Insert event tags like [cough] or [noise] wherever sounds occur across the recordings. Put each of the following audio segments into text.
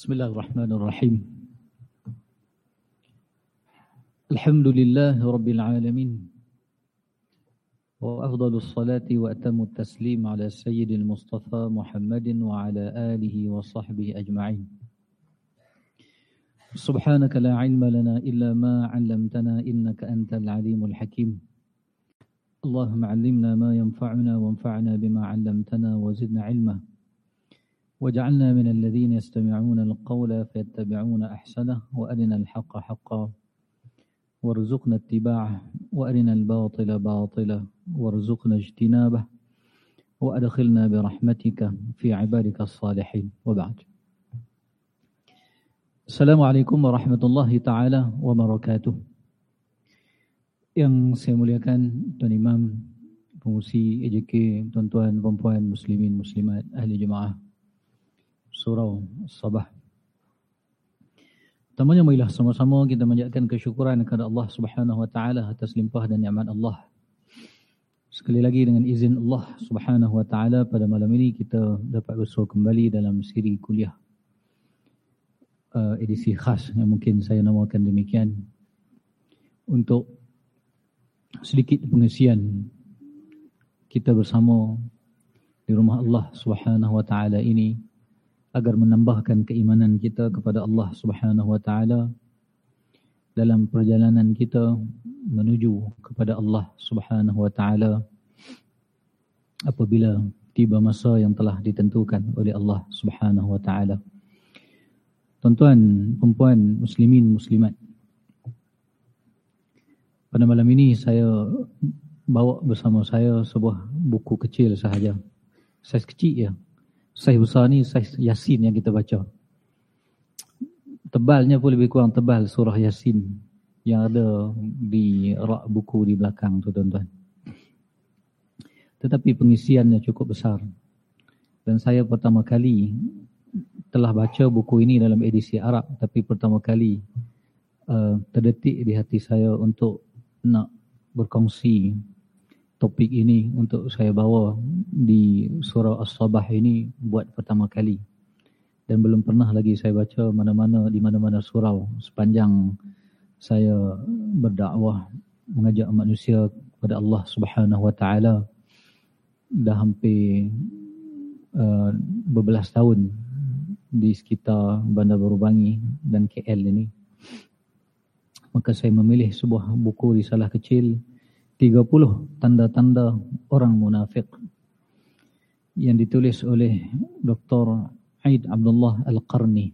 بسم الله الرحمن الرحيم. الحمد لله رب العالمين وأفضل الصلاة وأتم التسليم على سيد المصطفى محمد وعلى آله وصحبه أجمعين. سبحانك لا علم لنا إلا ما علمتنا إنك أنت العليم الحكيم. اللهم علمنا ما ينفعنا وانفعنا بما علمتنا وزدنا علما. وجعلنا من الذين يستمعون القول فيتبعون أحسنه وأرنا الحق حقا وارزقنا اتباعه وأرنا الباطل باطلا وارزقنا اجتنابه وأدخلنا برحمتك في عبادك الصالحين. وبعد. السلام عليكم ورحمة الله تعالى وبركاته. Yang saya muliakan Tuan Imam, pengusi EJK, tuan-tuan, perempuan, muslimin, muslimat, ahli jemaah. Surau Sabah. Pertamanya marilah sama-sama kita menjadikan kesyukuran kepada Allah Subhanahu wa taala atas limpah dan nikmat Allah. Sekali lagi dengan izin Allah Subhanahu wa taala pada malam ini kita dapat bersua kembali dalam siri kuliah uh, edisi khas yang mungkin saya namakan demikian untuk sedikit pengisian kita bersama di rumah Allah Subhanahu wa taala ini agar menambahkan keimanan kita kepada Allah Subhanahu wa taala dalam perjalanan kita menuju kepada Allah Subhanahu wa taala apabila tiba masa yang telah ditentukan oleh Allah Subhanahu wa taala. Tuan-tuan, puan muslimin, muslimat. Pada malam ini saya bawa bersama saya sebuah buku kecil sahaja. Saiz kecil ya, Saiz besar ni saiz Yasin yang kita baca. Tebalnya pun lebih kurang tebal surah Yasin yang ada di rak buku di belakang tu tuan-tuan. Tetapi pengisiannya cukup besar. Dan saya pertama kali telah baca buku ini dalam edisi Arab tapi pertama kali uh, terdetik di hati saya untuk nak berkongsi topik ini untuk saya bawa di surah As-Sabah ini buat pertama kali. Dan belum pernah lagi saya baca mana-mana di mana-mana surau sepanjang saya berdakwah mengajak manusia kepada Allah Subhanahu Wa Taala dah hampir uh, berbelas tahun di sekitar Bandar Baru Bangi dan KL ini. Maka saya memilih sebuah buku risalah kecil 30 tanda-tanda orang munafik yang ditulis oleh Dr. Aid Abdullah Al-Qarni.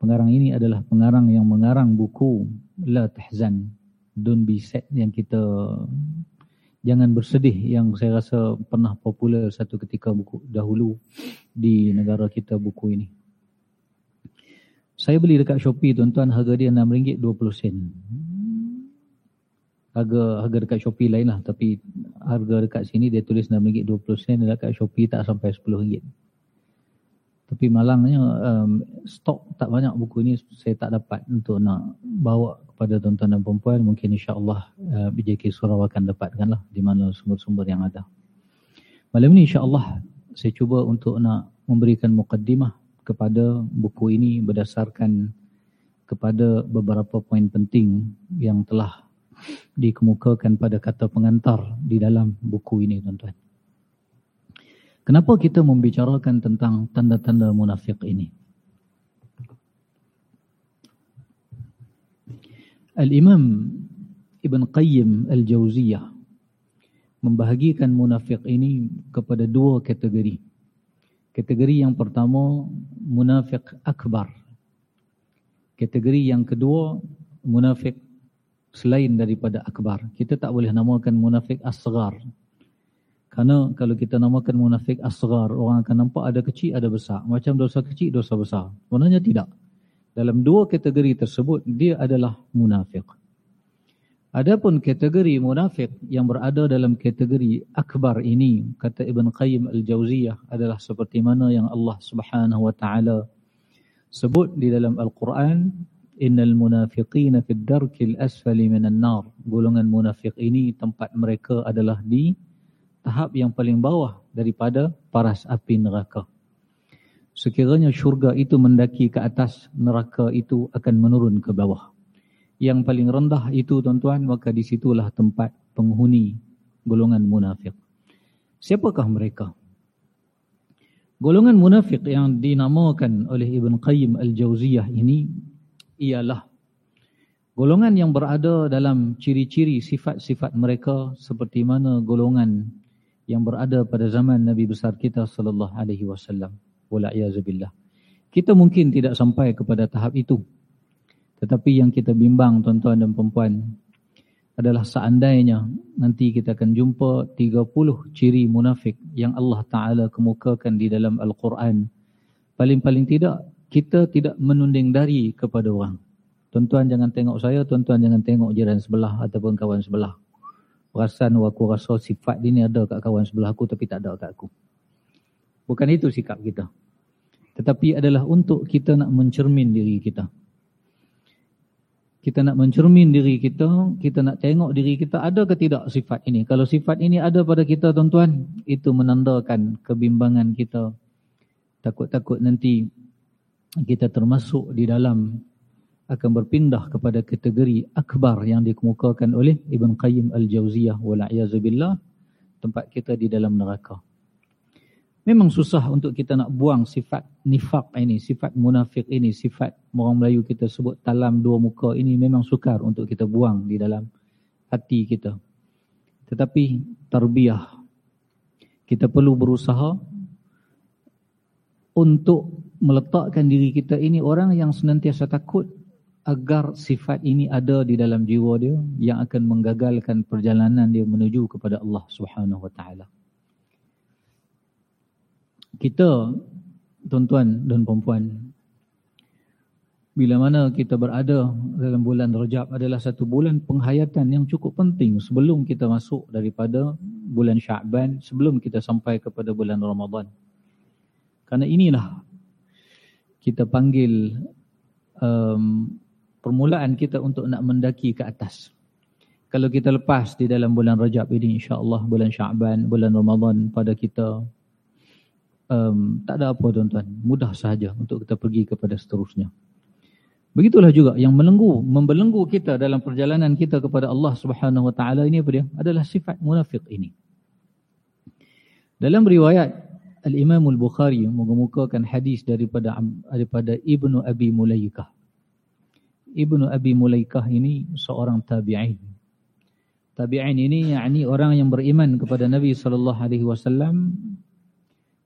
Pengarang ini adalah pengarang yang mengarang buku La Tahzan, Don't Be Sad yang kita jangan bersedih yang saya rasa pernah popular satu ketika buku dahulu di negara kita buku ini. Saya beli dekat Shopee tuan-tuan harga dia RM6.20 sen harga harga dekat Shopee lain lah. Tapi harga dekat sini dia tulis RM6.20 sen dekat Shopee tak sampai RM10 tapi malangnya um, stok tak banyak buku ini saya tak dapat untuk nak bawa kepada tuan-tuan dan perempuan mungkin insyaAllah uh, BJK Surau akan dapatkan lah di mana sumber-sumber yang ada. Malam ini insyaAllah saya cuba untuk nak memberikan mukaddimah kepada buku ini berdasarkan kepada beberapa poin penting yang telah dikemukakan pada kata pengantar di dalam buku ini tuan-tuan. Kenapa kita membicarakan tentang tanda-tanda munafik ini? Al-Imam Ibn Qayyim Al-Jawziyah membahagikan munafik ini kepada dua kategori. Kategori yang pertama, munafik akbar. Kategori yang kedua, munafik selain daripada akbar. Kita tak boleh namakan munafik asgar. Karena kalau kita namakan munafik asgar, orang akan nampak ada kecil, ada besar. Macam dosa kecil, dosa besar. Sebenarnya tidak. Dalam dua kategori tersebut, dia adalah munafik. Adapun kategori munafik yang berada dalam kategori akbar ini, kata Ibn Qayyim Al-Jawziyah adalah seperti mana yang Allah Subhanahu Wa Taala sebut di dalam Al-Quran innal munafiqina fid darkil asfali minan nar golongan munafik ini tempat mereka adalah di tahap yang paling bawah daripada paras api neraka Sekiranya syurga itu mendaki ke atas, neraka itu akan menurun ke bawah. Yang paling rendah itu tuan-tuan, maka disitulah tempat penghuni golongan munafik. Siapakah mereka? Golongan munafik yang dinamakan oleh Ibn Qayyim Al-Jawziyah ini ialah golongan yang berada dalam ciri-ciri sifat-sifat mereka seperti mana golongan yang berada pada zaman Nabi besar kita sallallahu alaihi wasallam wala iazubillah. Kita mungkin tidak sampai kepada tahap itu. Tetapi yang kita bimbang tuan-tuan dan puan adalah seandainya nanti kita akan jumpa 30 ciri munafik yang Allah Taala kemukakan di dalam Al-Quran. Paling-paling tidak kita tidak menunding dari kepada orang. Tuan-tuan jangan tengok saya, tuan-tuan jangan tengok jiran sebelah ataupun kawan sebelah. Perasan aku rasa sifat ini ada kat kawan sebelah aku tapi tak ada kat aku. Bukan itu sikap kita. Tetapi adalah untuk kita nak mencermin diri kita. Kita nak mencermin diri kita, kita nak tengok diri kita ada ke tidak sifat ini. Kalau sifat ini ada pada kita tuan-tuan, itu menandakan kebimbangan kita. Takut-takut nanti kita termasuk di dalam akan berpindah kepada kategori akbar yang dikemukakan oleh Ibn Qayyim Al-Jawziyah wala'iyahzubillah tempat kita di dalam neraka. Memang susah untuk kita nak buang sifat nifak ini, sifat munafik ini, sifat orang Melayu kita sebut talam dua muka ini memang sukar untuk kita buang di dalam hati kita. Tetapi tarbiyah, kita perlu berusaha untuk meletakkan diri kita ini orang yang senantiasa takut agar sifat ini ada di dalam jiwa dia yang akan menggagalkan perjalanan dia menuju kepada Allah Subhanahu wa taala kita tuan-tuan dan puan-puan bila mana kita berada dalam bulan Rajab adalah satu bulan penghayatan yang cukup penting sebelum kita masuk daripada bulan Syaban sebelum kita sampai kepada bulan Ramadan. Karena inilah kita panggil um, permulaan kita untuk nak mendaki ke atas. Kalau kita lepas di dalam bulan Rajab ini insya-Allah bulan Syaban, bulan Ramadan pada kita um, tak ada apa tuan-tuan. Mudah sahaja untuk kita pergi kepada seterusnya. Begitulah juga yang melenggu, membelenggu kita dalam perjalanan kita kepada Allah Subhanahu Wa Taala ini apa dia? Adalah sifat munafik ini. Dalam riwayat Al-Imam Al-Bukhari mengemukakan hadis daripada daripada Ibnu Abi Mulaikah. Ibnu Abi Mulaikah ini seorang tabi'in. Tabi'in ini yakni orang yang beriman kepada Nabi sallallahu alaihi wasallam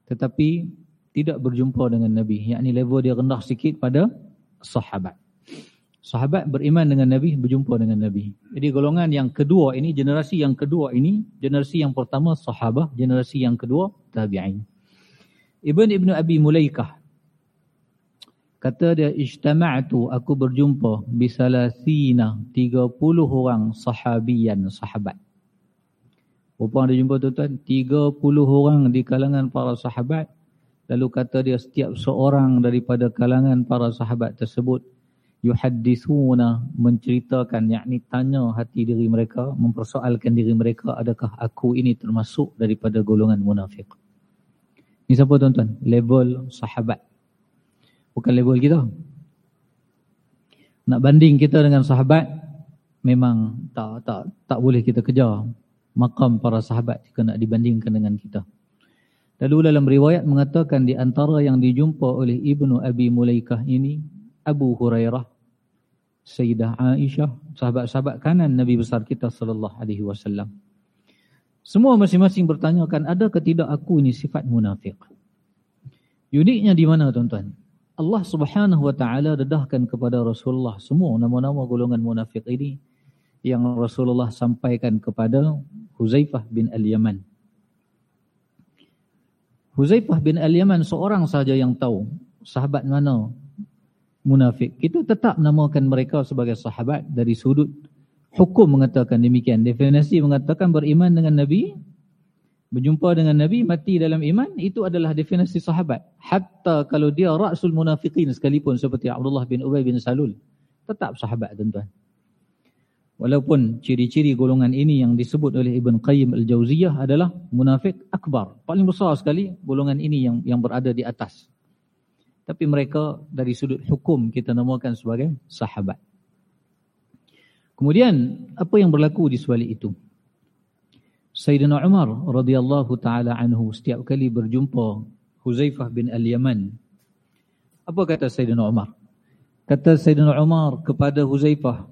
tetapi tidak berjumpa dengan Nabi. Yakni level dia rendah sikit pada sahabat. Sahabat beriman dengan Nabi, berjumpa dengan Nabi. Jadi golongan yang kedua ini, generasi yang kedua ini, generasi yang pertama sahabat, generasi yang kedua tabi'in. Ibn Ibn Abi Mulaikah kata dia ijtama'tu aku berjumpa bisalasina 30 orang sahabian sahabat. Berapa dia jumpa tuan-tuan? 30 orang di kalangan para sahabat. Lalu kata dia setiap seorang daripada kalangan para sahabat tersebut. Yuhaddithuna menceritakan, yakni tanya hati diri mereka, mempersoalkan diri mereka, adakah aku ini termasuk daripada golongan munafik. Ini siapa tuan-tuan? Level sahabat. Bukan level kita. Nak banding kita dengan sahabat, memang tak tak tak boleh kita kejar makam para sahabat jika nak dibandingkan dengan kita. Lalu dalam riwayat mengatakan di antara yang dijumpa oleh Ibnu Abi Mulaikah ini Abu Hurairah, Sayyidah Aisyah, sahabat-sahabat kanan Nabi besar kita wasallam. Semua masing-masing bertanyakan ada ke tidak aku ini sifat munafik. Uniknya di mana tuan-tuan? Allah Subhanahu wa taala dedahkan kepada Rasulullah semua nama-nama golongan munafik ini yang Rasulullah sampaikan kepada Huzaifah bin Al-Yaman. Huzaifah bin Al-Yaman seorang sahaja yang tahu sahabat mana munafik. Kita tetap namakan mereka sebagai sahabat dari sudut hukum mengatakan demikian. Definisi mengatakan beriman dengan Nabi, berjumpa dengan Nabi, mati dalam iman, itu adalah definisi sahabat. Hatta kalau dia ra'sul munafiqin sekalipun seperti Abdullah bin Ubay bin Salul, tetap sahabat tuan-tuan. Walaupun ciri-ciri golongan ini yang disebut oleh Ibn Qayyim Al-Jawziyah adalah munafik akbar. Paling besar sekali golongan ini yang yang berada di atas. Tapi mereka dari sudut hukum kita namakan sebagai sahabat. Kemudian apa yang berlaku di sebalik itu? Sayyidina Umar radhiyallahu taala anhu setiap kali berjumpa Huzaifah bin Al-Yaman. Apa kata Sayyidina Umar? Kata Sayyidina Umar kepada Huzaifah,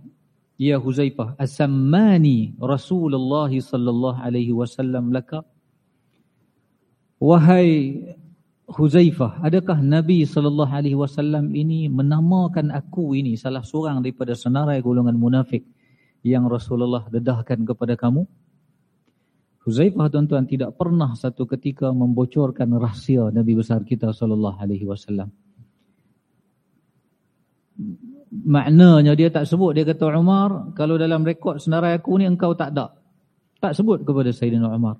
"Ya Huzaifah, asammani Rasulullah sallallahu alaihi wasallam laka?" Wahai Huzaifah, adakah Nabi sallallahu alaihi wasallam ini menamakan aku ini salah seorang daripada senarai golongan munafik yang Rasulullah dedahkan kepada kamu? Huzaifah tuan-tuan tidak pernah satu ketika membocorkan rahsia Nabi besar kita sallallahu alaihi wasallam. Maknanya dia tak sebut dia kata Umar kalau dalam rekod senarai aku ni engkau tak ada. Tak sebut kepada Sayyidina Umar.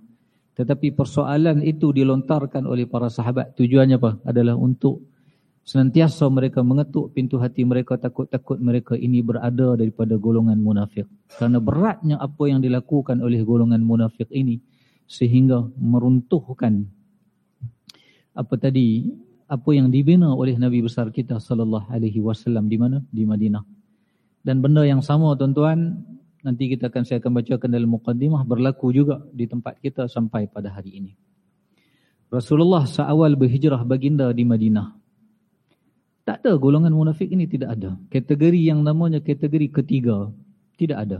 Tetapi persoalan itu dilontarkan oleh para sahabat. Tujuannya apa? Adalah untuk Senantiasa mereka mengetuk pintu hati mereka takut-takut mereka ini berada daripada golongan munafik. Kerana beratnya apa yang dilakukan oleh golongan munafik ini sehingga meruntuhkan apa tadi apa yang dibina oleh Nabi besar kita sallallahu alaihi wasallam di mana di Madinah. Dan benda yang sama tuan-tuan nanti kita akan saya akan bacakan dalam mukadimah berlaku juga di tempat kita sampai pada hari ini. Rasulullah seawal berhijrah baginda di Madinah tak ada golongan munafik ini tidak ada. Kategori yang namanya kategori ketiga tidak ada.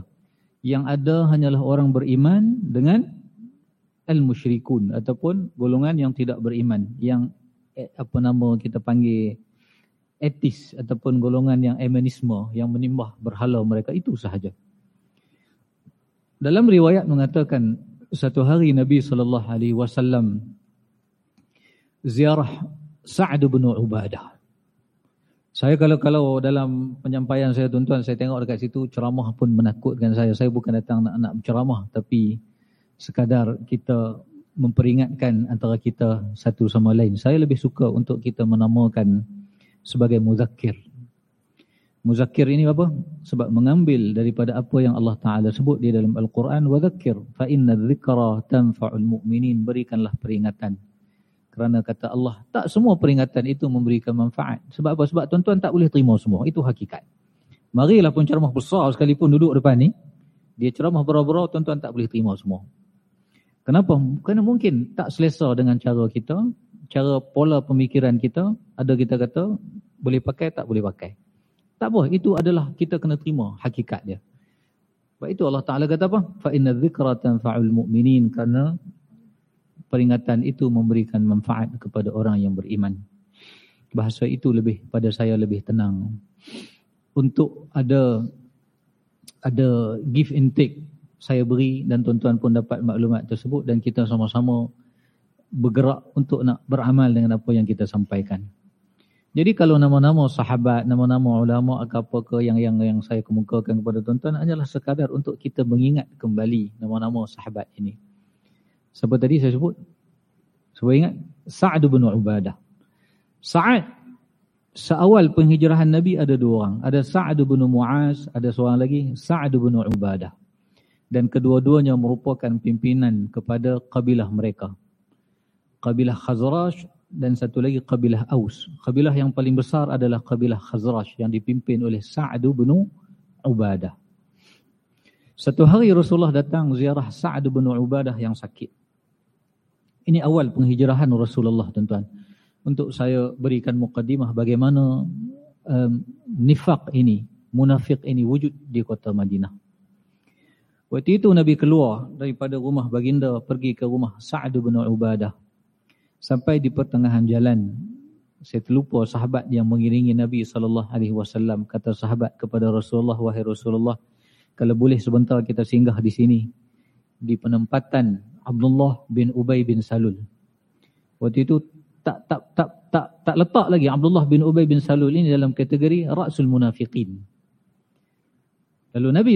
Yang ada hanyalah orang beriman dengan al-musyrikun ataupun golongan yang tidak beriman yang eh, apa nama kita panggil etis ataupun golongan yang emanisme yang menimbah berhala mereka itu sahaja. Dalam riwayat mengatakan satu hari Nabi sallallahu alaihi wasallam ziarah Sa'd bin Ubadah saya kalau kalau dalam penyampaian saya tuan-tuan saya tengok dekat situ ceramah pun menakutkan saya. Saya bukan datang nak nak berceramah tapi sekadar kita memperingatkan antara kita satu sama lain. Saya lebih suka untuk kita menamakan sebagai muzakkir. Muzakkir ini apa? Sebab mengambil daripada apa yang Allah Taala sebut di dalam Al-Quran wa dzakkir fa inna dzikra tanfa'ul mu'minin berikanlah peringatan kerana kata Allah, tak semua peringatan itu memberikan manfaat. Sebab apa? Sebab tuan-tuan tak boleh terima semua. Itu hakikat. Marilah pun ceramah besar sekalipun duduk depan ni. Dia ceramah berapa-berapa, tuan-tuan tak boleh terima semua. Kenapa? Kerana mungkin tak selesa dengan cara kita, cara pola pemikiran kita, ada kita kata boleh pakai, tak boleh pakai. Tak apa, itu adalah kita kena terima hakikat dia. Sebab itu Allah Ta'ala kata apa? فَإِنَّ الذِّكْرَ تَنْفَعُ الْمُؤْمِنِينَ Kerana peringatan itu memberikan manfaat kepada orang yang beriman. Bahasa itu lebih pada saya lebih tenang. Untuk ada ada give and take saya beri dan tuan-tuan pun dapat maklumat tersebut dan kita sama-sama bergerak untuk nak beramal dengan apa yang kita sampaikan. Jadi kalau nama-nama sahabat, nama-nama ulama apa ke yang yang yang saya kemukakan kepada tuan-tuan hanyalah sekadar untuk kita mengingat kembali nama-nama sahabat ini. Siapa tadi saya sebut? Sebab ingat Sa'ad bin Ubadah. Sa'ad seawal penghijrahan Nabi ada dua orang. Ada Sa'ad bin Mu'az, ada seorang lagi Sa'ad bin Ubadah. Dan kedua-duanya merupakan pimpinan kepada kabilah mereka. Kabilah Khazraj dan satu lagi kabilah Aus. Kabilah yang paling besar adalah kabilah Khazraj yang dipimpin oleh Sa'ad bin Ubadah. Satu hari Rasulullah datang ziarah Sa'ad bin Ubadah yang sakit. Ini awal penghijrahan Rasulullah tuan-tuan. Untuk saya berikan mukadimah bagaimana um, nifak ini, munafik ini wujud di kota Madinah. Waktu itu Nabi keluar daripada rumah baginda pergi ke rumah Sa'ad bin Ubadah. Sampai di pertengahan jalan, saya terlupa sahabat yang mengiringi Nabi SAW. Kata sahabat kepada Rasulullah, wahai Rasulullah, kalau boleh sebentar kita singgah di sini. Di penempatan Abdullah bin Ubay bin Salul. Waktu itu tak tak tak tak tak letak lagi Abdullah bin Ubay bin Salul ini dalam kategori rasul munafiqin. Lalu Nabi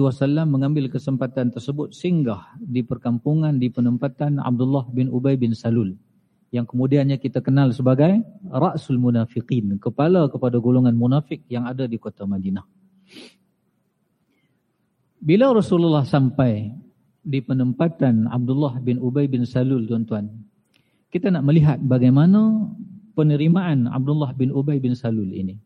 wasallam mengambil kesempatan tersebut singgah di perkampungan di penempatan Abdullah bin Ubay bin Salul yang kemudiannya kita kenal sebagai rasul munafiqin, kepala kepada golongan munafik yang ada di kota Madinah. Bila Rasulullah sampai di penempatan Abdullah bin Ubay bin Salul tuan-tuan. Kita nak melihat bagaimana penerimaan Abdullah bin Ubay bin Salul ini.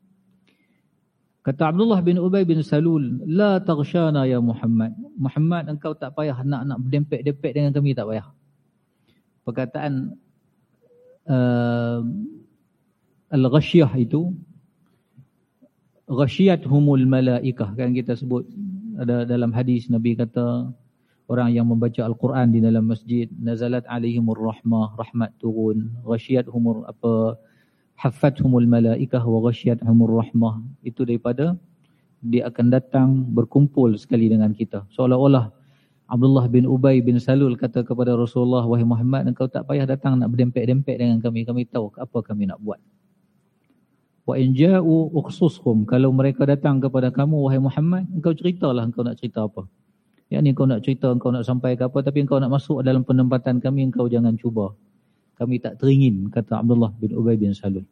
Kata Abdullah bin Ubay bin Salul, La taghshana ya Muhammad. Muhammad engkau tak payah nak-nak berdempet-dempet dengan kami, tak payah. Perkataan uh, Al-Ghashiyah itu, Ghashiyat humul malaikah. Kan kita sebut ada dalam hadis Nabi kata, orang yang membaca Al-Quran di dalam masjid nazalat alaihimur rahmah rahmat turun humur apa humul malaikah wa humur rahmah. Itu daripada dia akan datang berkumpul sekali dengan kita. Seolah-olah Abdullah bin Ubay bin Salul kata kepada Rasulullah wahai Muhammad engkau tak payah datang nak berdempet-dempet dengan kami. Kami tahu apa kami nak buat. Wa in ja'u ukhsushum. Kalau mereka datang kepada kamu wahai Muhammad engkau ceritalah engkau nak cerita apa Ya ni kau nak cerita, kau nak sampai ke apa, tapi kau nak masuk dalam penempatan kami, kau jangan cuba. Kami tak teringin, kata Abdullah bin Ubay bin Salul.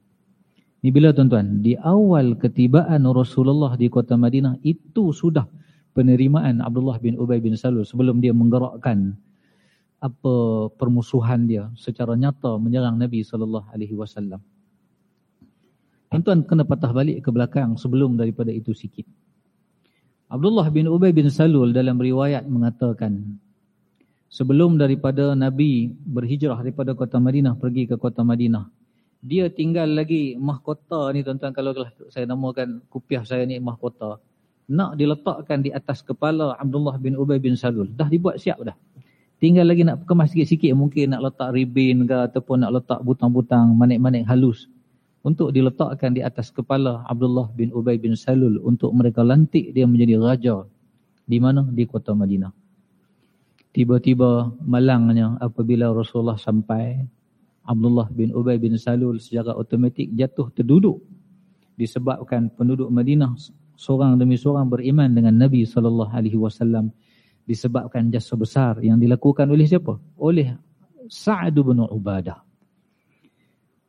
Ni bila tuan-tuan, di awal ketibaan Rasulullah di kota Madinah, itu sudah penerimaan Abdullah bin Ubay bin Salul sebelum dia menggerakkan apa permusuhan dia secara nyata menyerang Nabi wasallam. Tuan-tuan kena patah balik ke belakang sebelum daripada itu sikit. Abdullah bin Ubay bin Salul dalam riwayat mengatakan sebelum daripada Nabi berhijrah daripada kota Madinah pergi ke kota Madinah dia tinggal lagi mahkota ni tuan-tuan kalau saya namakan kupiah saya ni mahkota. Nak diletakkan di atas kepala Abdullah bin Ubay bin Salul. Dah dibuat siap dah. Tinggal lagi nak kemas sikit-sikit. Mungkin nak letak ribin ke ataupun nak letak butang-butang manik-manik halus untuk diletakkan di atas kepala Abdullah bin Ubay bin Salul untuk mereka lantik dia menjadi raja di mana di kota Madinah. Tiba-tiba malangnya apabila Rasulullah sampai Abdullah bin Ubay bin Salul secara otomatik jatuh terduduk disebabkan penduduk Madinah seorang demi seorang beriman dengan Nabi sallallahu alaihi wasallam disebabkan jasa besar yang dilakukan oleh siapa? Oleh Sa'ad bin Ubadah.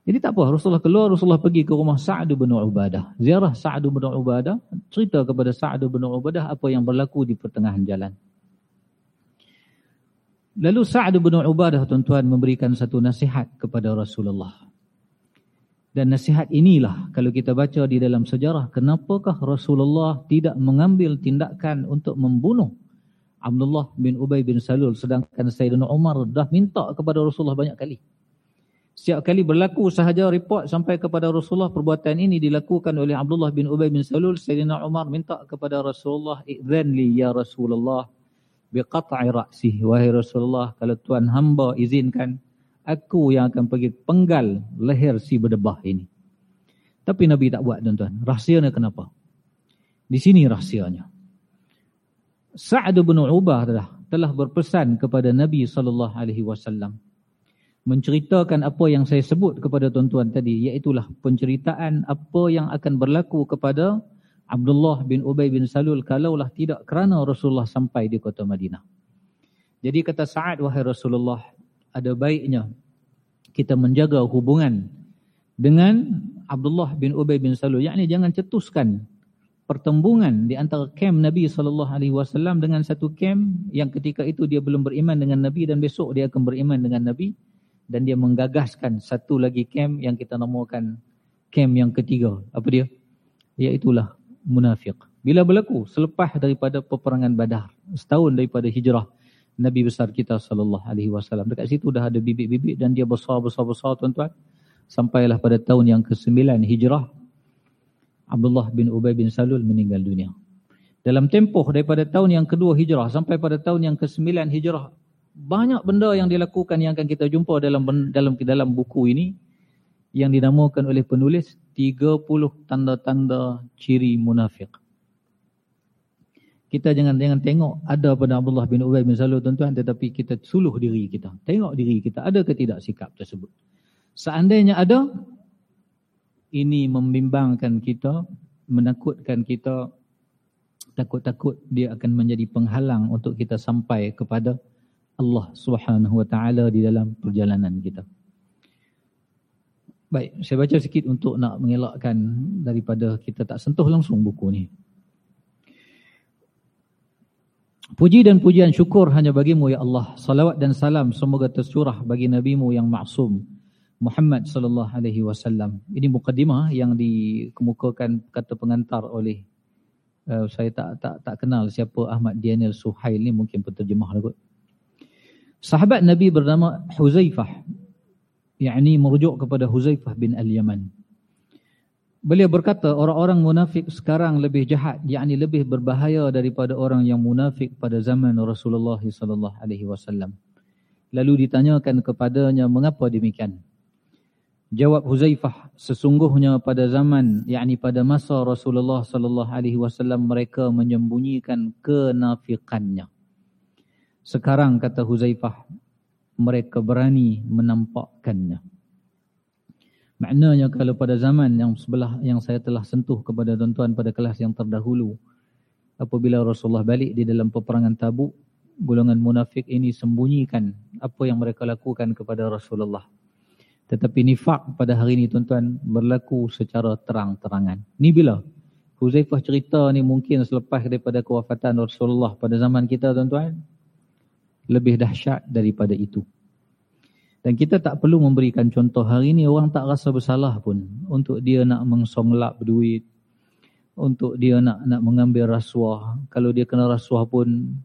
Jadi tak apa, Rasulullah keluar, Rasulullah pergi ke rumah Sa'ad bin Ubadah. Ziarah Sa'ad bin Ubadah, cerita kepada Sa'ad bin Ubadah apa yang berlaku di pertengahan jalan. Lalu Sa'ad bin Ubadah tuan-tuan memberikan satu nasihat kepada Rasulullah. Dan nasihat inilah kalau kita baca di dalam sejarah, kenapakah Rasulullah tidak mengambil tindakan untuk membunuh Abdullah bin Ubay bin Salul sedangkan Sayyidina Umar dah minta kepada Rasulullah banyak kali. Setiap kali berlaku sahaja report sampai kepada Rasulullah perbuatan ini dilakukan oleh Abdullah bin Ubay bin Salul. Sayyidina Umar minta kepada Rasulullah, Iqzan li ya Rasulullah biqat'i ra'sih. Wahai Rasulullah, kalau Tuhan hamba izinkan, aku yang akan pergi penggal leher si berdebah ini. Tapi Nabi tak buat tuan-tuan. Rahsianya kenapa? Di sini rahsianya. Sa'ad bin Ubah telah, berpesan kepada Nabi wasallam menceritakan apa yang saya sebut kepada tuan-tuan tadi iaitulah penceritaan apa yang akan berlaku kepada Abdullah bin Ubay bin Salul kalaulah tidak kerana Rasulullah sampai di kota Madinah. Jadi kata Sa'ad wahai Rasulullah ada baiknya kita menjaga hubungan dengan Abdullah bin Ubay bin Salul yakni jangan cetuskan pertembungan di antara kem Nabi wasallam dengan satu kem yang ketika itu dia belum beriman dengan Nabi dan besok dia akan beriman dengan Nabi dan dia menggagaskan satu lagi kem yang kita namakan kem yang ketiga. Apa dia? Iaitulah munafik. Bila berlaku? Selepas daripada peperangan badar. Setahun daripada hijrah Nabi besar kita wasallam. Dekat situ dah ada bibit-bibit dan dia besar-besar-besar tuan-tuan. Sampailah pada tahun yang ke-9 hijrah. Abdullah bin Ubay bin Salul meninggal dunia. Dalam tempoh daripada tahun yang kedua hijrah sampai pada tahun yang ke-9 hijrah banyak benda yang dilakukan yang akan kita jumpa dalam dalam dalam buku ini yang dinamakan oleh penulis 30 tanda-tanda ciri munafik. Kita jangan jangan tengok ada pada Abdullah bin Ubay bin Salul tuan-tuan tetapi kita suluh diri kita. Tengok diri kita ada ke tidak sikap tersebut. Seandainya ada ini membimbangkan kita, menakutkan kita takut-takut dia akan menjadi penghalang untuk kita sampai kepada Allah Subhanahu wa taala di dalam perjalanan kita. Baik, saya baca sikit untuk nak mengelakkan daripada kita tak sentuh langsung buku ni. Puji dan pujian syukur hanya bagimu ya Allah. Salawat dan salam semoga tercurah bagi nabimu yang maksum. Muhammad sallallahu alaihi wasallam. Ini mukadimah yang dikemukakan kata pengantar oleh uh, saya tak tak tak kenal siapa Ahmad Daniel Suhail ni mungkin penterjemah lah kot. Sahabat Nabi bernama Huzaifah. yakni merujuk kepada Huzaifah bin Al-Yaman. Beliau berkata orang-orang munafik sekarang lebih jahat, yakni lebih berbahaya daripada orang yang munafik pada zaman Rasulullah wasallam. Lalu ditanyakan kepadanya mengapa demikian? Jawab Huzaifah, sesungguhnya pada zaman yakni pada masa Rasulullah wasallam mereka menyembunyikan kenafikannya. Sekarang kata Huzaifah, mereka berani menampakkannya. Maknanya kalau pada zaman yang sebelah yang saya telah sentuh kepada tuan-tuan pada kelas yang terdahulu apabila Rasulullah balik di dalam peperangan Tabuk golongan munafik ini sembunyikan apa yang mereka lakukan kepada Rasulullah. Tetapi nifak pada hari ini tuan-tuan berlaku secara terang-terangan. Ni bila? Huzaifah cerita ni mungkin selepas daripada kewafatan Rasulullah pada zaman kita tuan-tuan lebih dahsyat daripada itu dan kita tak perlu memberikan contoh. Hari ini orang tak rasa bersalah pun untuk dia nak mengsonglap duit. Untuk dia nak nak mengambil rasuah. Kalau dia kena rasuah pun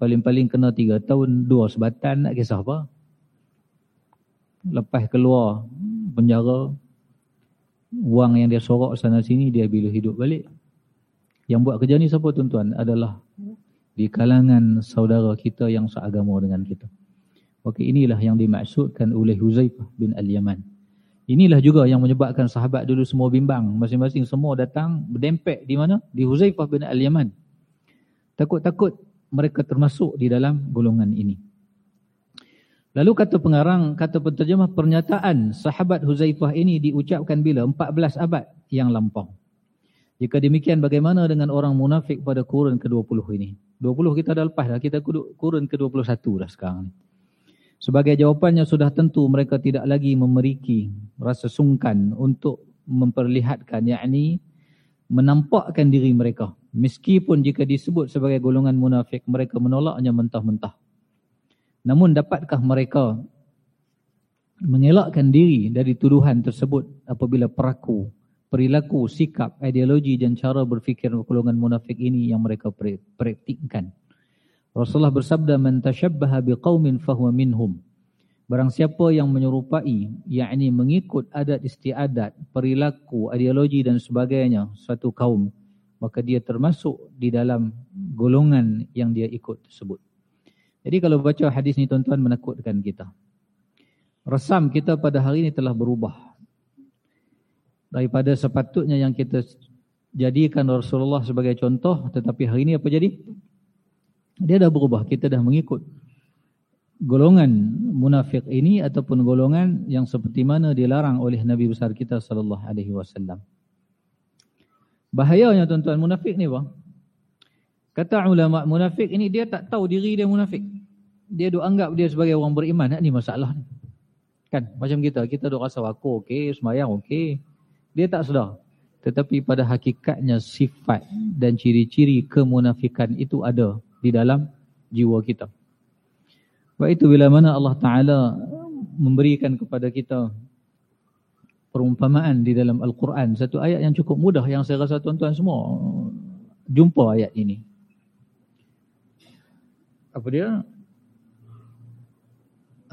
paling-paling kena tiga tahun, dua sebatan nak kisah apa. Lepas keluar penjara, wang yang dia sorok sana sini dia bila hidup balik. Yang buat kerja ni siapa tuan-tuan? Adalah di kalangan saudara kita yang seagama dengan kita. Okey inilah yang dimaksudkan oleh Huzaifah bin Al-Yaman. Inilah juga yang menyebabkan sahabat dulu semua bimbang. Masing-masing semua datang berdempek di mana? Di Huzaifah bin Al-Yaman. Takut-takut mereka termasuk di dalam golongan ini. Lalu kata pengarang, kata penterjemah pernyataan sahabat Huzaifah ini diucapkan bila? 14 abad yang lampau. Jika demikian bagaimana dengan orang munafik pada kurun ke-20 ini? 20 kita dah lepas dah, kita kurun ke-21 dah sekarang ni. Sebagai jawapannya sudah tentu mereka tidak lagi memiliki rasa sungkan untuk memperlihatkan yakni menampakkan diri mereka. Meskipun jika disebut sebagai golongan munafik mereka menolaknya mentah-mentah. Namun dapatkah mereka mengelakkan diri dari tuduhan tersebut apabila peraku, perilaku, sikap, ideologi dan cara berfikir golongan munafik ini yang mereka praktikkan. Rasulullah bersabda man tashabbaha biqaumin fahuwa minhum. Barang siapa yang menyerupai yakni mengikut adat istiadat, perilaku, ideologi dan sebagainya suatu kaum, maka dia termasuk di dalam golongan yang dia ikut tersebut. Jadi kalau baca hadis ni tuan-tuan menakutkan kita. Resam kita pada hari ini telah berubah. Daripada sepatutnya yang kita jadikan Rasulullah sebagai contoh tetapi hari ini apa jadi? dia dah berubah kita dah mengikut golongan munafik ini ataupun golongan yang seperti mana dilarang oleh Nabi besar kita sallallahu alaihi wasallam. Bahayanya tuan-tuan munafik ni bang. Kata ulama munafik ini dia tak tahu diri dia munafik dia duk anggap dia sebagai orang beriman. Ni masalah ni. Kan? Macam kita kita duk rasa aku okey semayang okey dia tak sedar tetapi pada hakikatnya sifat dan ciri-ciri kemunafikan itu ada di dalam jiwa kita. Sebab itu bila mana Allah Ta'ala memberikan kepada kita perumpamaan di dalam Al-Quran. Satu ayat yang cukup mudah yang saya rasa tuan-tuan semua jumpa ayat ini. Apa dia?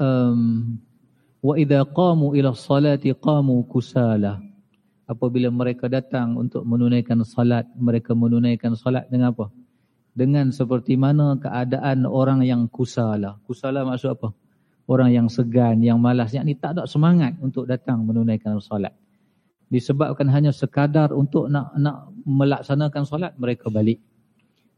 Um, idza qamu ila salati qamu kusala. Apabila mereka datang untuk menunaikan salat, mereka menunaikan salat dengan apa? dengan seperti mana keadaan orang yang kusala. Kusala maksud apa? Orang yang segan, yang malas. Yang ni tak ada semangat untuk datang menunaikan solat. Disebabkan hanya sekadar untuk nak nak melaksanakan solat, mereka balik.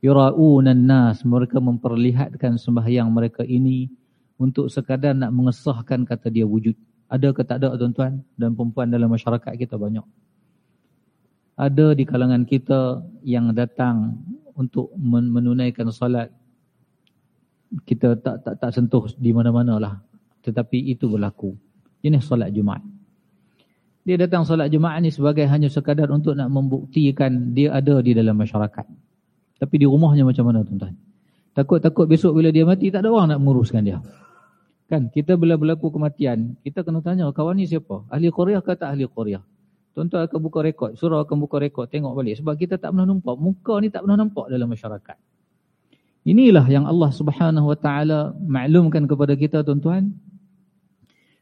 Yura'unan nas, mereka memperlihatkan sembahyang mereka ini untuk sekadar nak mengesahkan kata dia wujud. Ada ke tak ada tuan-tuan dan perempuan dalam masyarakat kita banyak. Ada di kalangan kita yang datang untuk menunaikan solat kita tak tak tak sentuh di mana-mana lah. Tetapi itu berlaku. Jenis solat Jumaat. Dia datang solat Jumaat ni sebagai hanya sekadar untuk nak membuktikan dia ada di dalam masyarakat. Tapi di rumahnya macam mana tuan-tuan? Takut-takut besok bila dia mati tak ada orang nak menguruskan dia Kan kita bila berlaku kematian, kita kena tanya kawan ni siapa? Ahli Korea ke tak ahli Korea? Tuan-tuan akan buka rekod, surah akan buka rekod, tengok balik. Sebab kita tak pernah nampak, muka ni tak pernah nampak dalam masyarakat. Inilah yang Allah subhanahu wa ta'ala maklumkan kepada kita tuan-tuan.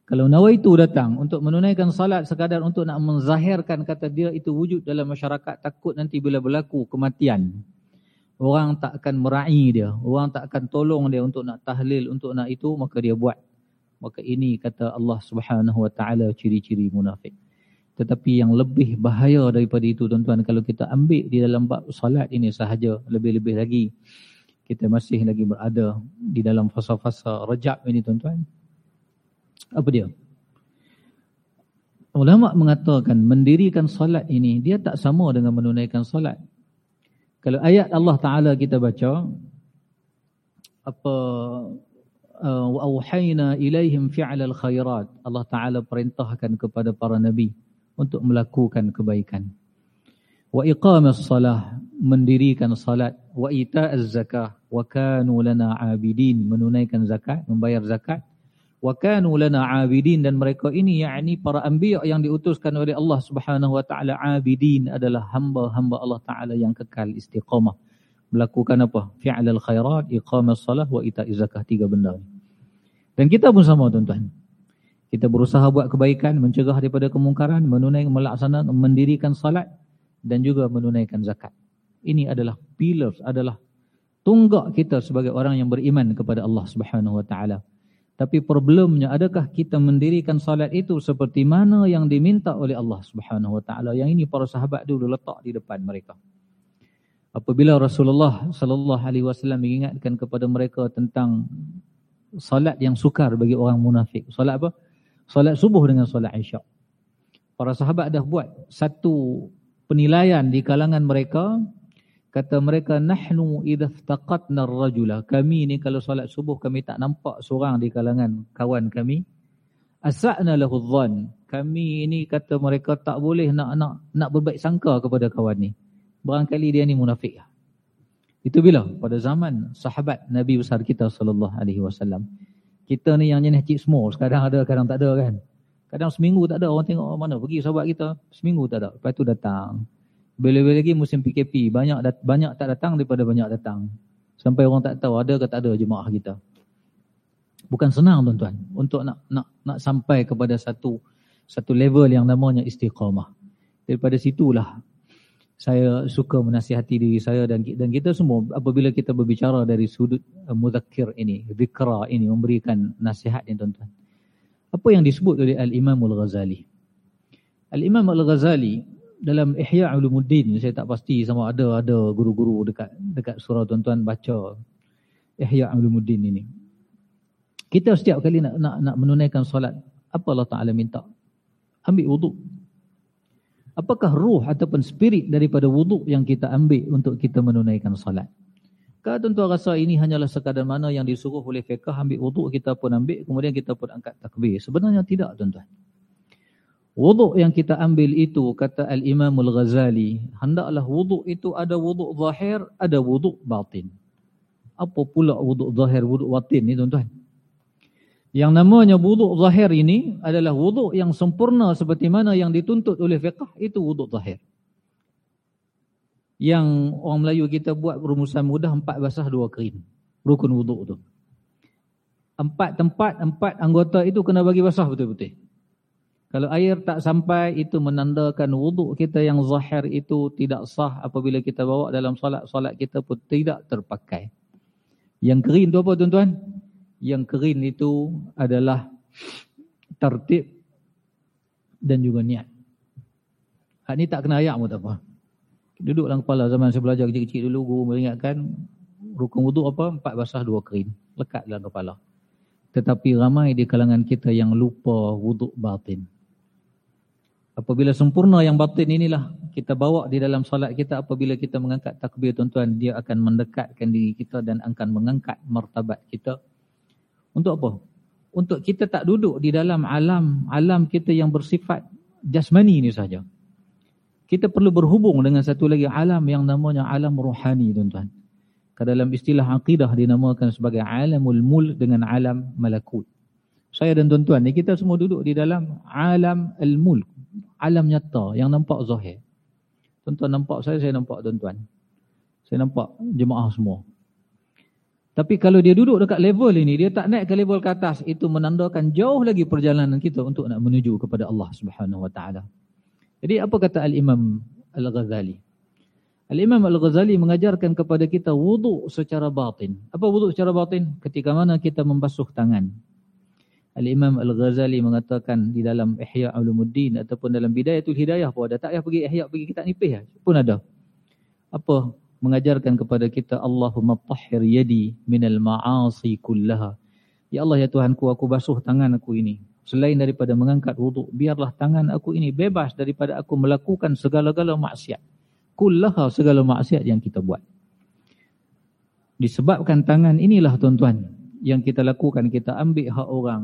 Kalau nawaitu datang untuk menunaikan salat sekadar untuk nak menzahirkan kata dia itu wujud dalam masyarakat, takut nanti bila berlaku kematian. Orang tak akan meraih dia. Orang tak akan tolong dia untuk nak tahlil, untuk nak itu, maka dia buat. Maka ini kata Allah subhanahu wa ta'ala ciri-ciri munafik. Tetapi yang lebih bahaya daripada itu tuan-tuan, kalau kita ambil di dalam bab salat ini sahaja, lebih-lebih lagi, kita masih lagi berada di dalam fasa-fasa rejab ini tuan-tuan. Apa dia? Ulama mengatakan mendirikan salat ini, dia tak sama dengan menunaikan salat. Kalau ayat Allah Taala kita baca apa uh, wa auhayna ilaihim fi'lal khairat Allah Taala perintahkan kepada para nabi untuk melakukan kebaikan. Wa iqamas salah mendirikan salat. Wa ita'az zakah wa kanu lana abidin menunaikan zakat membayar zakat wa kanu lana abidin. Dan mereka ini yakni para anbiya yang diutuskan oleh Allah Subhanahu wa taala abidin adalah hamba-hamba Allah taala yang kekal istiqamah. Melakukan apa? Fi'lal khairat iqamas salah wa ita'iz zakah tiga benda ni. Dan kita pun sama tuan-tuan. Kita berusaha buat kebaikan mencegah daripada kemungkaran menunaikan melaksanakan mendirikan salat dan juga menunaikan zakat. Ini adalah pillars adalah tunggak kita sebagai orang yang beriman kepada Allah Subhanahu wa taala tapi problemnya adakah kita mendirikan salat itu seperti mana yang diminta oleh Allah Subhanahu wa taala? Yang ini para sahabat dulu letak di depan mereka. Apabila Rasulullah sallallahu alaihi wasallam mengingatkan kepada mereka tentang salat yang sukar bagi orang munafik. Salat apa? Salat subuh dengan salat Isyak. Para sahabat dah buat satu penilaian di kalangan mereka Kata mereka, Nahnu idha ftaqatna rajula. Kami ni kalau solat subuh, kami tak nampak seorang di kalangan kawan kami. Asa'na lahu dhan. Kami ini kata mereka tak boleh nak nak nak berbaik sangka kepada kawan ni. Barangkali dia ni munafik. Itu bila? Pada zaman sahabat Nabi besar kita sallallahu alaihi wasallam. Kita ni yang jenis cik semua. Sekarang ada, kadang tak ada kan. Kadang seminggu tak ada. Orang tengok oh, mana pergi sahabat kita. Seminggu tak ada. Lepas tu datang. Bila-bila lagi musim PKP, banyak dat banyak tak datang daripada banyak datang. Sampai orang tak tahu ada ke tak ada jemaah kita. Bukan senang tuan-tuan untuk nak nak nak sampai kepada satu satu level yang namanya istiqamah. Daripada situlah saya suka menasihati diri saya dan dan kita semua apabila kita berbicara dari sudut uh, muzakkir ini, zikra ini memberikan nasihat ini tuan-tuan. Apa yang disebut oleh Al-Imam Al-Ghazali? Al-Imam Al-Ghazali dalam Ihya Ulumuddin saya tak pasti sama ada ada guru-guru dekat dekat surau tuan-tuan baca Ihya Ulumuddin ini. Kita setiap kali nak nak nak menunaikan solat, apa Allah Taala minta? Ambil wuduk. Apakah ruh ataupun spirit daripada wuduk yang kita ambil untuk kita menunaikan solat? Kalau tuan-tuan rasa ini hanyalah sekadar mana yang disuruh oleh fiqh ambil wuduk kita pun ambil kemudian kita pun angkat takbir. Sebenarnya tidak tuan-tuan. Wuduk yang kita ambil itu, kata Al-Imam Al-Ghazali, hendaklah wuduk itu ada wuduk zahir, ada wuduk batin. Apa pula wuduk zahir, wuduk batin ni tuan-tuan? Yang namanya wuduk zahir ini adalah wuduk yang sempurna seperti mana yang dituntut oleh fiqh, itu wuduk zahir. Yang orang Melayu kita buat rumusan mudah, empat basah, dua kering. Rukun wuduk tu. Empat tempat, empat anggota itu kena bagi basah betul-betul. Kalau air tak sampai itu menandakan wuduk kita yang zahir itu tidak sah apabila kita bawa dalam solat, solat kita pun tidak terpakai. Yang kering itu apa tuan-tuan? Yang kering itu adalah tertib dan juga niat. Hak ni tak kena ayat pun tak apa. Duduk dalam kepala zaman saya belajar kecil-kecil dulu, guru meringatkan rukun wuduk apa? Empat basah, dua kering. Lekat dalam kepala. Tetapi ramai di kalangan kita yang lupa wuduk batin. Apabila sempurna yang batin inilah kita bawa di dalam salat kita apabila kita mengangkat takbir tuan-tuan dia akan mendekatkan diri kita dan akan mengangkat martabat kita. Untuk apa? Untuk kita tak duduk di dalam alam alam kita yang bersifat jasmani ini saja. Kita perlu berhubung dengan satu lagi alam yang namanya alam rohani tuan-tuan. Dalam istilah akidah dinamakan sebagai alamul mul dengan alam malakut. Saya dan tuan-tuan ni kita semua duduk di dalam alam al-mulk, alam nyata yang nampak zahir. Tuan-tuan nampak saya, saya nampak tuan-tuan. Saya nampak jemaah semua. Tapi kalau dia duduk dekat level ini, dia tak naik ke level ke atas, itu menandakan jauh lagi perjalanan kita untuk nak menuju kepada Allah Subhanahu Wa Taala. Jadi apa kata Al-Imam Al-Ghazali? Al-Imam Al-Ghazali mengajarkan kepada kita wuduk secara batin. Apa wuduk secara batin? Ketika mana kita membasuh tangan. Al-Imam Al-Ghazali mengatakan di dalam Ihya Ulumuddin ataupun dalam Bidayatul Hidayah pun ada. Tak payah pergi Ihya, pergi kitab nipih pun ada. Apa mengajarkan kepada kita Allahumma tahhir yadi minal ma'asi kullaha. Ya Allah ya Tuhanku aku basuh tangan aku ini. Selain daripada mengangkat wuduk, biarlah tangan aku ini bebas daripada aku melakukan segala-gala maksiat. Kullaha segala maksiat yang kita buat. Disebabkan tangan inilah tuan-tuan yang kita lakukan, kita ambil hak orang.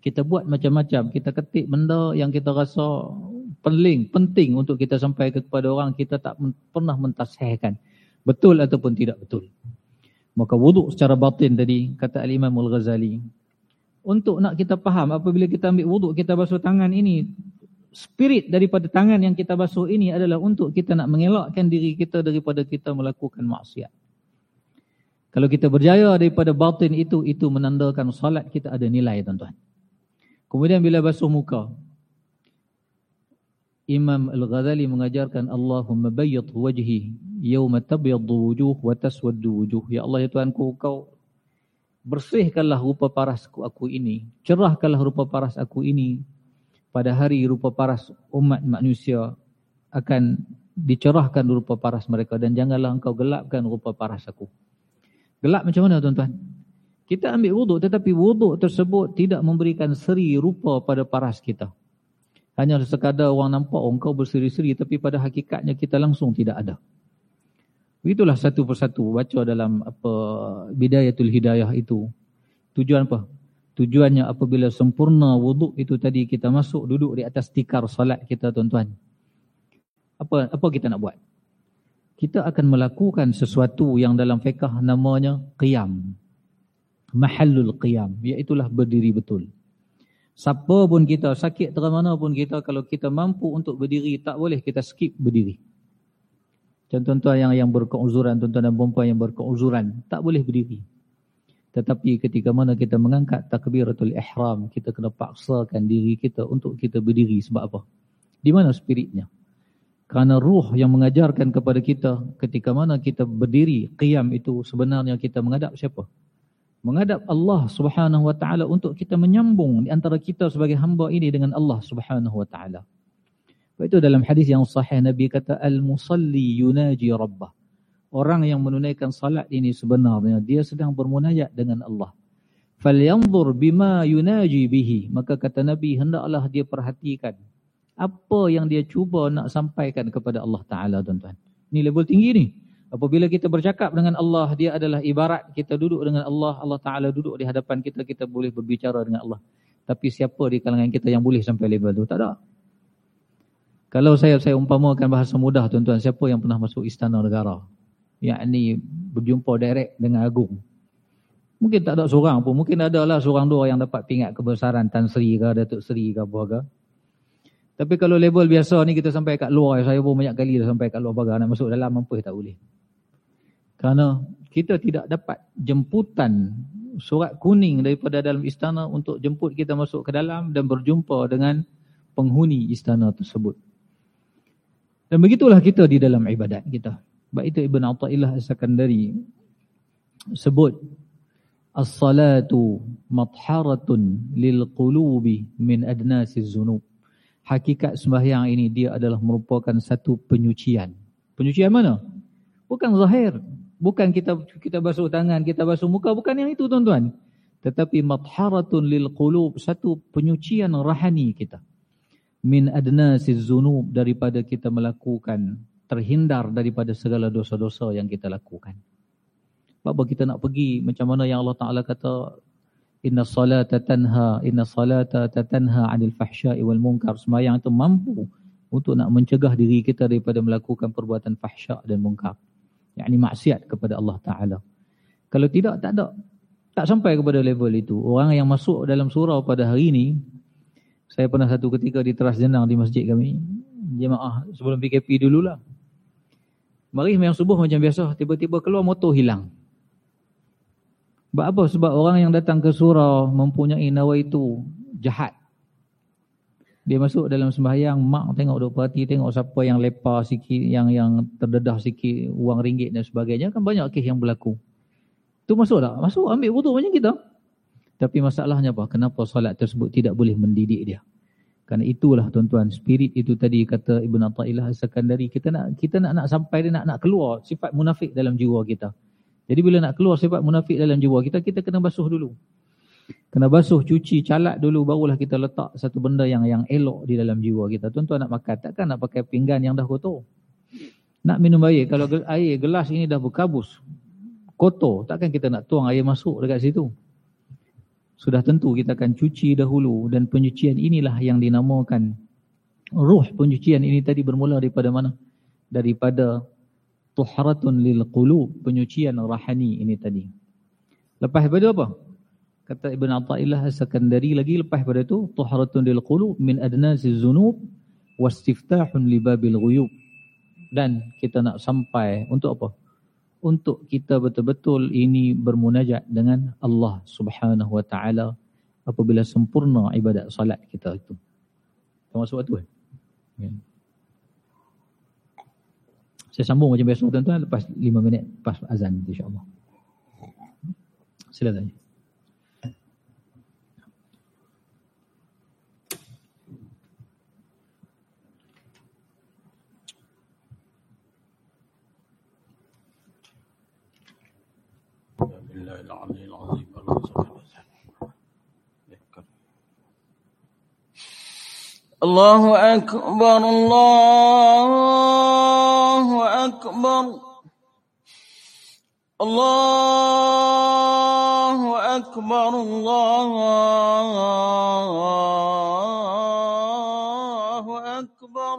Kita buat macam-macam, kita ketik benda yang kita rasa penting penting untuk kita sampai kepada orang. Kita tak pernah mentasihkan. Betul ataupun tidak betul. Maka wuduk secara batin tadi kata al-Imam Al-Ghazali untuk nak kita faham apabila kita ambil wuduk kita basuh tangan ini spirit daripada tangan yang kita basuh ini adalah untuk kita nak mengelakkan diri kita daripada kita melakukan maksiat. Kalau kita berjaya daripada batin itu itu menandakan salat kita ada nilai tuan-tuan kemudian bila basuh muka Imam Al-Ghazali mengajarkan Allahumma bayyid wajhi yawma tabyaddu wujuh wa taswaddu wujuh. Ya Allah ya Tuhanku kau bersihkanlah rupa parasku aku ini, cerahkanlah rupa paras aku ini pada hari rupa paras umat manusia akan dicerahkan rupa paras mereka dan janganlah engkau gelapkan rupa paras aku. Gelap macam mana tuan-tuan? Kita ambil wuduk tetapi wuduk tersebut tidak memberikan seri rupa pada paras kita. Hanya sekadar orang nampak oh, engkau berseri-seri tapi pada hakikatnya kita langsung tidak ada. Itulah satu persatu baca dalam apa bidayatul hidayah itu. Tujuan apa? Tujuannya apabila sempurna wuduk itu tadi kita masuk duduk di atas tikar salat kita tuan-tuan. Apa apa kita nak buat? Kita akan melakukan sesuatu yang dalam fiqah namanya qiyam. Mahallul qiyam, iaitu berdiri betul. Siapa pun kita, sakit terang mana pun kita, kalau kita mampu untuk berdiri, tak boleh kita skip berdiri. Contoh-contoh yang yang berkeuzuran, tuan-tuan dan perempuan yang berkeuzuran, tak boleh berdiri. Tetapi ketika mana kita mengangkat takbiratul ihram, kita kena paksakan diri kita untuk kita berdiri. Sebab apa? Di mana spiritnya? Kerana ruh yang mengajarkan kepada kita ketika mana kita berdiri, qiyam itu sebenarnya kita menghadap siapa? Menghadap Allah Subhanahu wa taala untuk kita menyambung di antara kita sebagai hamba ini dengan Allah Subhanahu wa taala. Itu dalam hadis yang sahih Nabi kata al-musalli yunaji rabbah. Orang yang menunaikan salat ini sebenarnya dia sedang bermunajat dengan Allah. Falyanzur bima yunaji bihi. Maka kata Nabi hendaklah dia perhatikan apa yang dia cuba nak sampaikan kepada Allah Taala tuan-tuan. Ini level tinggi ni. Apabila kita bercakap dengan Allah, dia adalah ibarat kita duduk dengan Allah, Allah Ta'ala duduk di hadapan kita, kita boleh berbicara dengan Allah. Tapi siapa di kalangan kita yang boleh sampai level itu? Tak ada. Kalau saya saya umpamakan bahasa mudah tuan-tuan, siapa yang pernah masuk istana negara? Yang ini berjumpa direct dengan agung. Mungkin tak ada seorang pun. Mungkin ada lah seorang dua yang dapat pingat kebesaran Tan Sri ke, Datuk Sri ke apa ke. Tapi kalau level biasa ni kita sampai kat luar, saya pun banyak kali dah sampai kat luar pagar. Nak masuk dalam mampu tak boleh. Kerana kita tidak dapat jemputan surat kuning daripada dalam istana untuk jemput kita masuk ke dalam dan berjumpa dengan penghuni istana tersebut. Dan begitulah kita di dalam ibadat kita. Sebab itu Ibn Atta'illah As-Sakandari sebut As-salatu matharatun lil qulubi min adnasiz zunub. Hakikat sembahyang ini dia adalah merupakan satu penyucian. Penyucian mana? Bukan zahir, Bukan kita kita basuh tangan, kita basuh muka, bukan yang itu tuan-tuan. Tetapi matharatun lil qulub, satu penyucian rahani kita. Min adnasiz zunub daripada kita melakukan terhindar daripada segala dosa-dosa yang kita lakukan. Apa kita nak pergi macam mana yang Allah Taala kata inna salata tanha inna salata tatanha 'anil fahsya'i wal munkar sembahyang itu mampu untuk nak mencegah diri kita daripada melakukan perbuatan fahsya' dan munkar yakni maksiat kepada Allah Taala. Kalau tidak tak ada. Tak sampai kepada level itu. Orang yang masuk dalam surau pada hari ini, saya pernah satu ketika di teras jenang di masjid kami, jemaah sebelum PKP dululah. Mari yang subuh macam biasa, tiba-tiba keluar motor hilang. Sebab apa? Sebab orang yang datang ke surau mempunyai nawa itu jahat. Dia masuk dalam sembahyang, mak tengok duk perhati, tengok siapa yang lepa sikit, yang yang terdedah sikit wang ringgit dan sebagainya. Kan banyak kes yang berlaku. Tu masuk tak? Masuk, ambil foto macam kita. Tapi masalahnya apa? Kenapa solat tersebut tidak boleh mendidik dia? Karena itulah tuan-tuan, spirit itu tadi kata Ibn Atta'illah As-Sakandari. Kita nak kita nak nak sampai dia nak nak keluar sifat munafik dalam jiwa kita. Jadi bila nak keluar sifat munafik dalam jiwa kita, kita kena basuh dulu. Kena basuh, cuci, calat dulu barulah kita letak satu benda yang yang elok di dalam jiwa kita. Tuan-tuan nak makan, takkan nak pakai pinggan yang dah kotor. Nak minum air, kalau air gelas ini dah berkabus, kotor, takkan kita nak tuang air masuk dekat situ. Sudah tentu kita akan cuci dahulu dan penyucian inilah yang dinamakan ruh penyucian ini tadi bermula daripada mana? Daripada tuhratun lil qulub, penyucian rahani ini tadi. Lepas daripada apa? Kata Ibn Atta'illah As-Sakandari lagi lepas pada itu tuharatun lil qulub min adnasi zunub wastiftahun li babil ghuyub. Dan kita nak sampai untuk apa? Untuk kita betul-betul ini bermunajat dengan Allah Subhanahu wa taala apabila sempurna ibadat solat kita itu. Termasuk waktu eh? ya. saya sambung macam biasa tuan-tuan lepas 5 minit lepas azan insya-Allah silakan العلي العظيم الله أكبر الله أكبر الله أكبر الله أكبر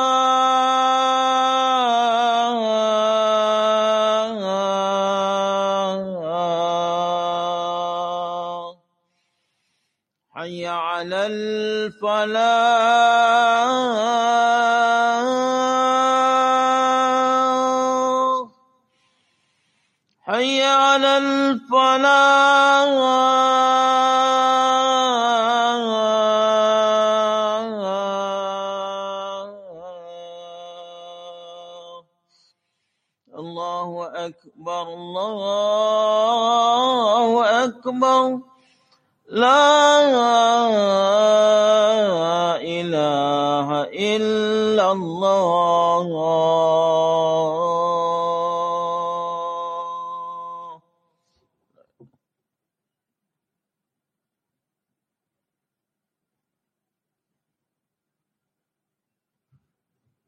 إلا الله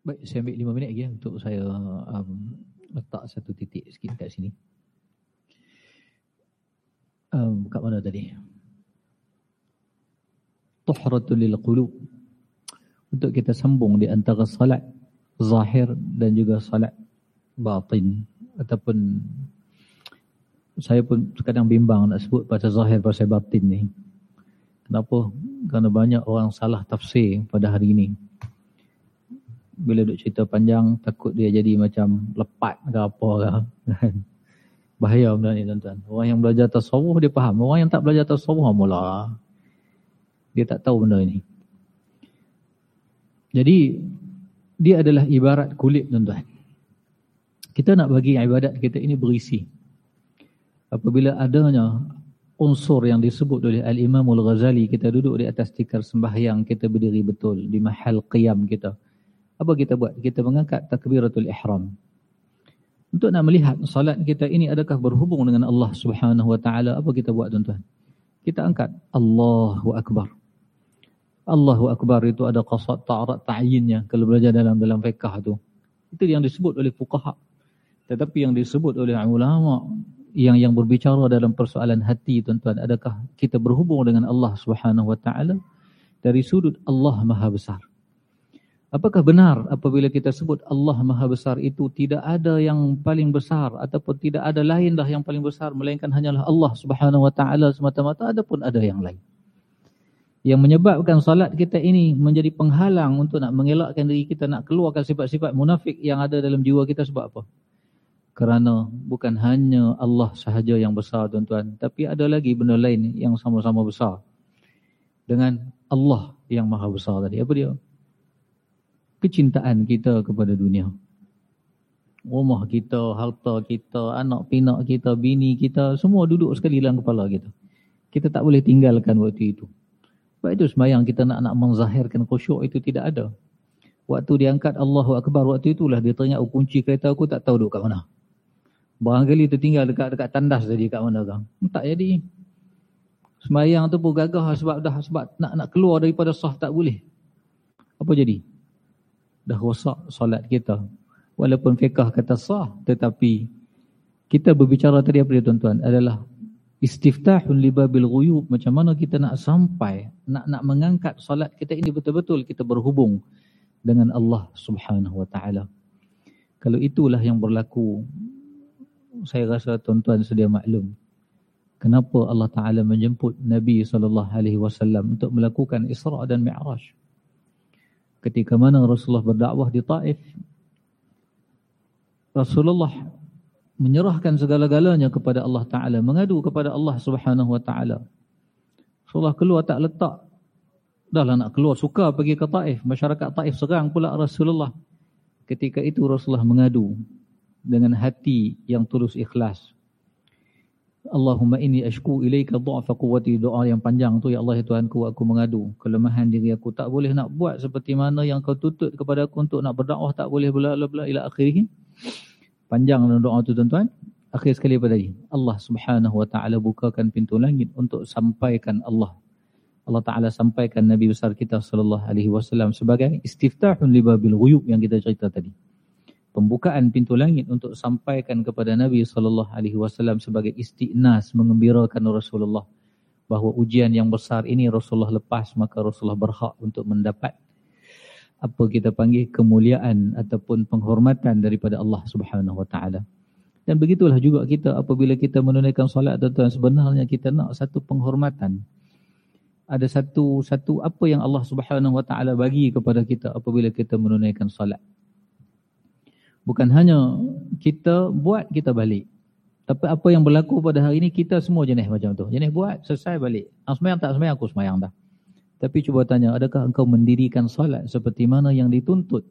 Baik, saya ambil lima minit lagi ya untuk saya um, letak satu titik sikit kat sini. Um, kat mana tadi? Tuhratul lil qulub. Untuk kita sambung di antara salat zahir dan juga salat batin ataupun saya pun kadang bimbang nak sebut pasal zahir pasal batin ni. Kenapa? Kerana banyak orang salah tafsir pada hari ini bila duk cerita panjang takut dia jadi macam lepat ke apa ke. [laughs] Bahaya benda ni tuan-tuan. Orang yang belajar tasawuf dia faham. Orang yang tak belajar tasawuf mula dia tak tahu benda ini. Jadi dia adalah ibarat kulit tuan-tuan. Kita nak bagi ibadat kita ini berisi. Apabila adanya unsur yang disebut oleh Al-Imam Al-Ghazali, kita duduk di atas tikar sembahyang, kita berdiri betul di mahal qiyam kita. Apa kita buat? Kita mengangkat takbiratul ihram untuk nak melihat salat kita ini adakah berhubung dengan Allah Subhanahu wa taala apa kita buat tuan-tuan kita angkat Allahu akbar Allahu akbar itu ada qasad ta'rat ta'yinnya. Kalau belajar dalam dalam fiqh tu. Itu yang disebut oleh fuqaha. Tetapi yang disebut oleh ulama yang yang berbicara dalam persoalan hati tuan-tuan adakah kita berhubung dengan Allah Subhanahu wa taala? Dari sudut Allah Maha Besar. Apakah benar apabila kita sebut Allah Maha Besar itu tidak ada yang paling besar ataupun tidak ada lain dah yang paling besar melainkan hanyalah Allah Subhanahu Wa Taala semata-mata? Ataupun ada yang lain. Yang menyebabkan salat kita ini menjadi penghalang untuk nak mengelakkan diri kita nak keluarkan sifat-sifat munafik yang ada dalam jiwa kita sebab apa? Kerana bukan hanya Allah sahaja yang besar tuan-tuan, tapi ada lagi benda lain yang sama-sama besar dengan Allah yang Maha Besar tadi. Apa dia? kecintaan kita kepada dunia. Rumah kita, harta kita, anak pinak kita, bini kita, semua duduk sekali dalam kepala kita. Kita tak boleh tinggalkan waktu itu. Sebab itu semayang kita nak nak menzahirkan khusyuk itu tidak ada. Waktu diangkat Allahu Akbar, waktu itulah dia teringat oh, kunci kereta aku tak tahu duduk kat mana. Barangkali tertinggal dekat dekat tandas tadi kat mana kan. Tak jadi. Semayang tu pun gagah sebab dah sebab nak nak keluar daripada sah tak boleh. Apa jadi? dah rosak solat kita. Walaupun fiqah kata sah, tetapi kita berbicara tadi apa dia tuan-tuan adalah istiftahun libabil ghuyub macam mana kita nak sampai nak nak mengangkat solat kita ini betul-betul kita berhubung dengan Allah Subhanahu wa taala. Kalau itulah yang berlaku saya rasa tuan-tuan sedia maklum kenapa Allah taala menjemput Nabi sallallahu alaihi wasallam untuk melakukan Isra dan Mi'raj ketika mana Rasulullah berdakwah di Taif Rasulullah menyerahkan segala-galanya kepada Allah Taala mengadu kepada Allah Subhanahu wa taala. Rasulullah keluar tak letak. Dahlah nak keluar suka pergi ke Taif. Masyarakat Taif serang pula Rasulullah. Ketika itu Rasulullah mengadu dengan hati yang tulus ikhlas. Allahumma inni ashku ilaika dha'fa quwwati doa yang panjang tu ya Allah ya Tuhanku aku mengadu. Kelemahan diri aku tak boleh nak buat seperti mana yang kau tuntut kepada aku untuk nak berdakwah tak boleh bla bla bla ila akhirih panjang doa tu tuan-tuan. Akhir sekali pada tadi? Allah Subhanahu wa taala bukakan pintu langit untuk sampaikan Allah. Allah taala sampaikan nabi besar kita sallallahu alaihi wasallam sebagai istiftahun libabil ghuyub yang kita cerita tadi. Pembukaan pintu langit untuk sampaikan kepada Nabi sallallahu alaihi wasallam sebagai istiqnas mengembirakan Rasulullah bahawa ujian yang besar ini Rasulullah lepas maka Rasulullah berhak untuk mendapat apa kita panggil kemuliaan ataupun penghormatan daripada Allah Subhanahu wa taala. Dan begitulah juga kita apabila kita menunaikan solat tuan-tuan sebenarnya kita nak satu penghormatan. Ada satu satu apa yang Allah Subhanahu wa taala bagi kepada kita apabila kita menunaikan solat. Bukan hanya kita buat, kita balik. Tapi apa yang berlaku pada hari ini, kita semua jenis macam tu. Jenis buat, selesai balik. Ang semayang tak semayang, aku semayang dah. Tapi cuba tanya, adakah engkau mendirikan solat seperti mana yang dituntut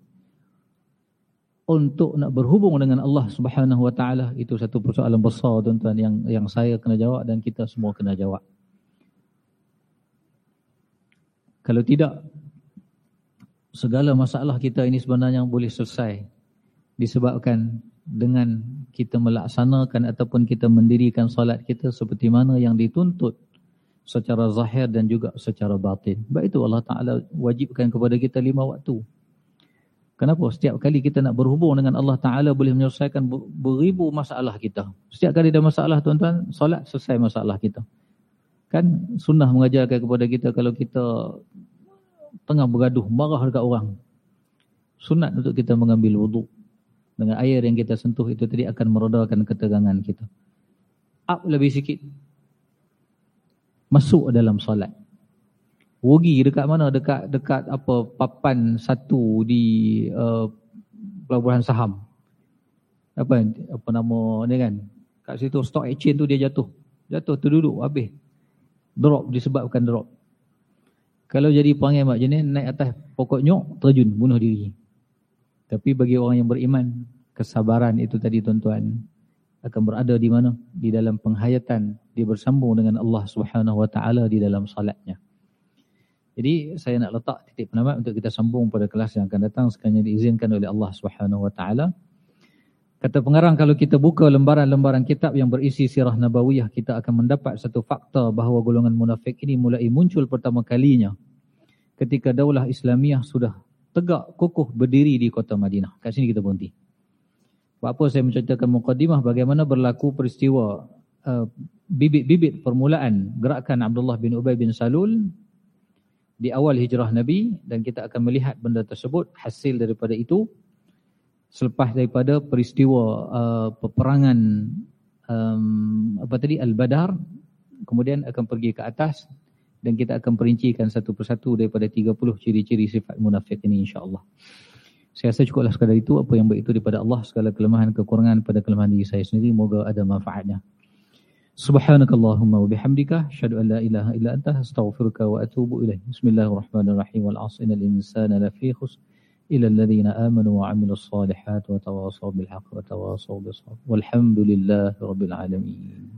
untuk nak berhubung dengan Allah Subhanahu Wa Taala itu satu persoalan besar tuan-tuan yang yang saya kena jawab dan kita semua kena jawab. Kalau tidak segala masalah kita ini sebenarnya boleh selesai disebabkan dengan kita melaksanakan ataupun kita mendirikan solat kita seperti mana yang dituntut secara zahir dan juga secara batin. Sebab itu Allah Ta'ala wajibkan kepada kita lima waktu. Kenapa? Setiap kali kita nak berhubung dengan Allah Ta'ala boleh menyelesaikan beribu masalah kita. Setiap kali ada masalah tuan-tuan, solat selesai masalah kita. Kan sunnah mengajarkan kepada kita kalau kita tengah bergaduh, marah dekat orang. Sunat untuk kita mengambil wuduk dengan air yang kita sentuh itu tadi akan meredakan ketegangan kita. Up lebih sikit. Masuk dalam solat. Wogi dekat mana? Dekat dekat apa papan satu di uh, pelabuhan saham. Apa apa nama ni kan? Kat situ stock exchange tu dia jatuh. Jatuh terduduk habis. Drop disebabkan drop. Kalau jadi panggil mak jenis naik atas pokok nyok terjun bunuh diri. Tapi bagi orang yang beriman kesabaran itu tadi tuan-tuan akan berada di mana? Di dalam penghayatan dia bersambung dengan Allah Subhanahu Wa Taala di dalam salatnya. Jadi saya nak letak titik penamat untuk kita sambung pada kelas yang akan datang sekiranya diizinkan oleh Allah Subhanahu Wa Taala. Kata pengarang kalau kita buka lembaran-lembaran kitab yang berisi sirah nabawiyah kita akan mendapat satu fakta bahawa golongan munafik ini mulai muncul pertama kalinya ketika daulah Islamiyah sudah tegak kokoh berdiri di kota Madinah. Kat sini kita berhenti. Sebab apa saya menceritakan mukadimah bagaimana berlaku peristiwa uh, bibit-bibit uh, permulaan gerakan Abdullah bin Ubay bin Salul di awal hijrah Nabi. Dan kita akan melihat benda tersebut hasil daripada itu. Selepas daripada peristiwa uh, peperangan um, apa tadi Al-Badar kemudian akan pergi ke atas. Dan kita akan perincikan satu persatu daripada 30 ciri-ciri sifat munafik ini insya-Allah. Saya rasa cukuplah sekadar itu apa yang baik itu daripada Allah segala kelemahan kekurangan pada kelemahan diri saya sendiri moga ada manfaatnya. Subhanakallahumma wa bihamdika asyhadu an la ilaha illa anta astaghfiruka wa atubu ilaik. Bismillahirrahmanirrahim. Wal 'asri innal insana lafi khusr illa alladhina amanu wa 'amilus solihat wa tawassaw bil haqqi wa tawassaw bis sabr. Walhamdulillahi rabbil alamin.